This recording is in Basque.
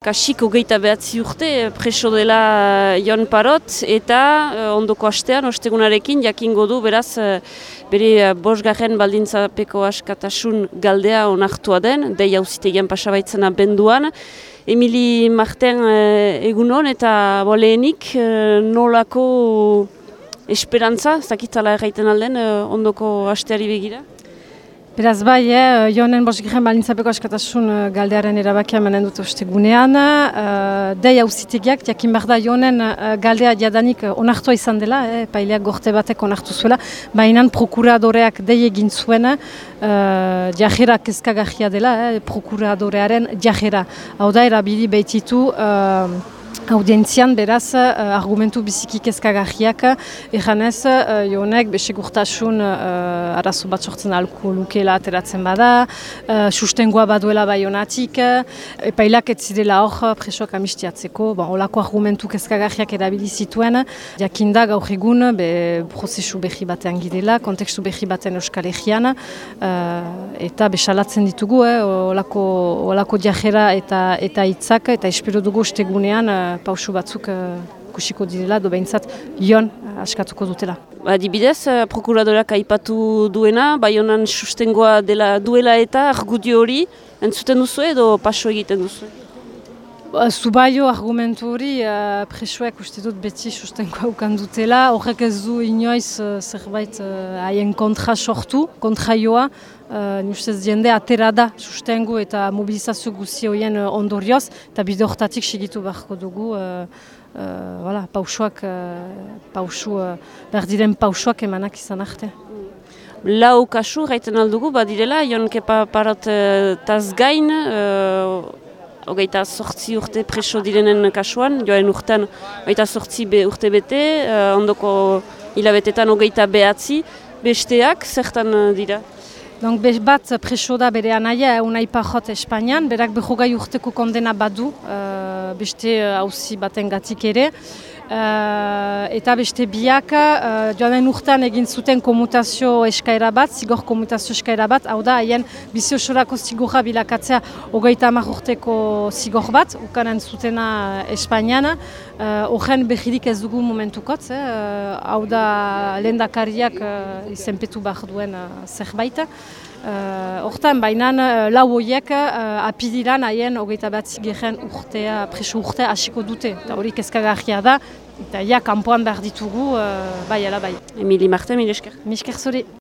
Kasik hogeita behatzi urte preso dela Jon Parot eta uh, ondoko astean, ostegunarekin, jakingo du beraz bere bosgarren baldintzapeko askatasun galdea onartua den, dei hauzitegian pasabaitzena benduan. Emili Marten egunon eta boleenik nolako esperantza, zakitala erraiten alden, ondoko asteari begira? Beraz bai, eh, joanen bosgirren balintzapeko askatasun uh, galdearen erabakia manen dut ostegunean. Uh, dei hauzitegiak, jakin behar da joanen uh, galdea diadanik uh, onartua izan dela, eh, paileak gorte batek onartu zuela, baina prokuradoreak dei egin zuen uh, jajera kezkagahia dela, eh, prokuradorearen jajera. Hau da, erabili behititu audientzian beraz uh, argumentu biziki kezkagarriak. Eganez uh, jonek besegurtasun uh, arazo bat sortzen alko lukela ateratzen bada, uh, sustengoa baduela baionatik, epailak ez zidela hor presoak amistiatzeko, bon, olako argumentu kezkagarriak erabili zituen, jakinda gaur egun be, prozesu behi batean gidela, kontekstu behi batean euskal egian, eta besalatzen ditugu, eh, olako, olako diajera eta, eta itzak, eta espero dugu ustegunean pausu batzuk uh, kusiko direla, do behintzat ion uh, askatuko dutela. Ba, dibidez, uh, prokuradorak aipatu duena, bai honan sustengoa dela duela eta argudio hori, entzuten duzu edo paso egiten duzu? Ba, Zubaio argumentu hori, uh, presoek uste dut beti sustengoa ukan dutela, horrek ez du inoiz uh, zerbait haien uh, kontra sortu, kontra joa, Uh, Nustez jende atera da sustengu eta mobilizazio guzi horien uh, ondorioz. Eta bide horretatik segitu beharko dugu uh, uh, voilà, pausuak, uh, pausu, uh, berdiren pausuak emanak izan arte. Lau kasu gaiten aldugu, badirela, Jon Kepa Parot uh, taz gain, uh, hogeita sortzi urte preso direnen kasuan, joan urtean hogeita sortzi be, urte bete, uh, ondoko hilabetetan hogeita behatzi, besteak zertan dira? Donc, bat preso da bere anaia, unai pahot Espainian, berak behogai urteko kondena badu, uh, beste hauzi uh, baten gatik ere. Uh, eta beste biak, uh, joan urtean egin zuten komutazio eskaira bat, zigor komutazio eskaira bat, hau da, haien bizio sorako zigorra bilakatzea hogeita amak urteko zigor bat, ukanen zutena Espainian. Horren uh, behirik ez dugu momentukot, eh? hau da lehen dakariak uh, izenpetu behar duen uh, zerbait. Hortan, uh, baina uh, lau horiek uh, apidiran haien hogeita bat zigeren urtea, preso urtea hasiko dute. Eta hori kezkagarria da, eta ja, kanpoan behar ditugu, uh, bai ala bai. Emili Marte, mil esker. Misker zuri.